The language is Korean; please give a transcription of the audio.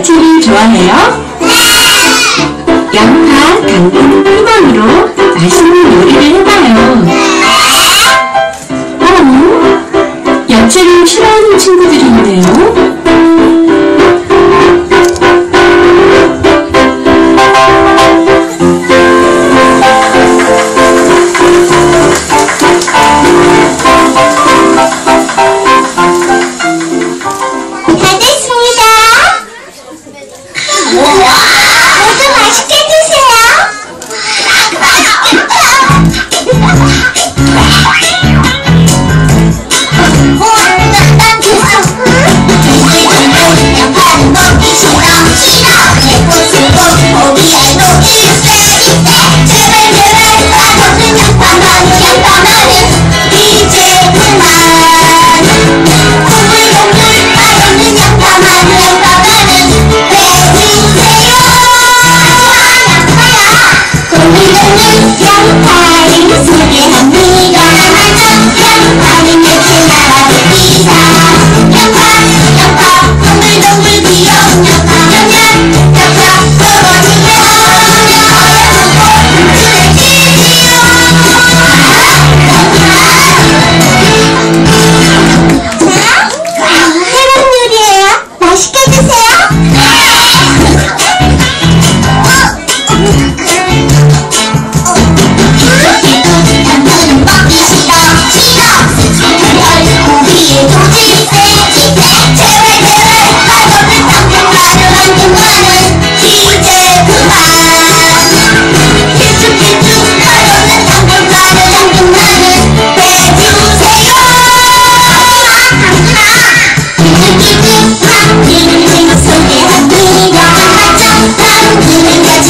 야채를 좋아해요? 양파, 당근, 표범으로 맛있는 요리를 해봐요. 네! 어? 야채를 싫어하는 친구들이 Young, young parents, 기분 생각 속에 흩뿌리다 짠짠 그림까지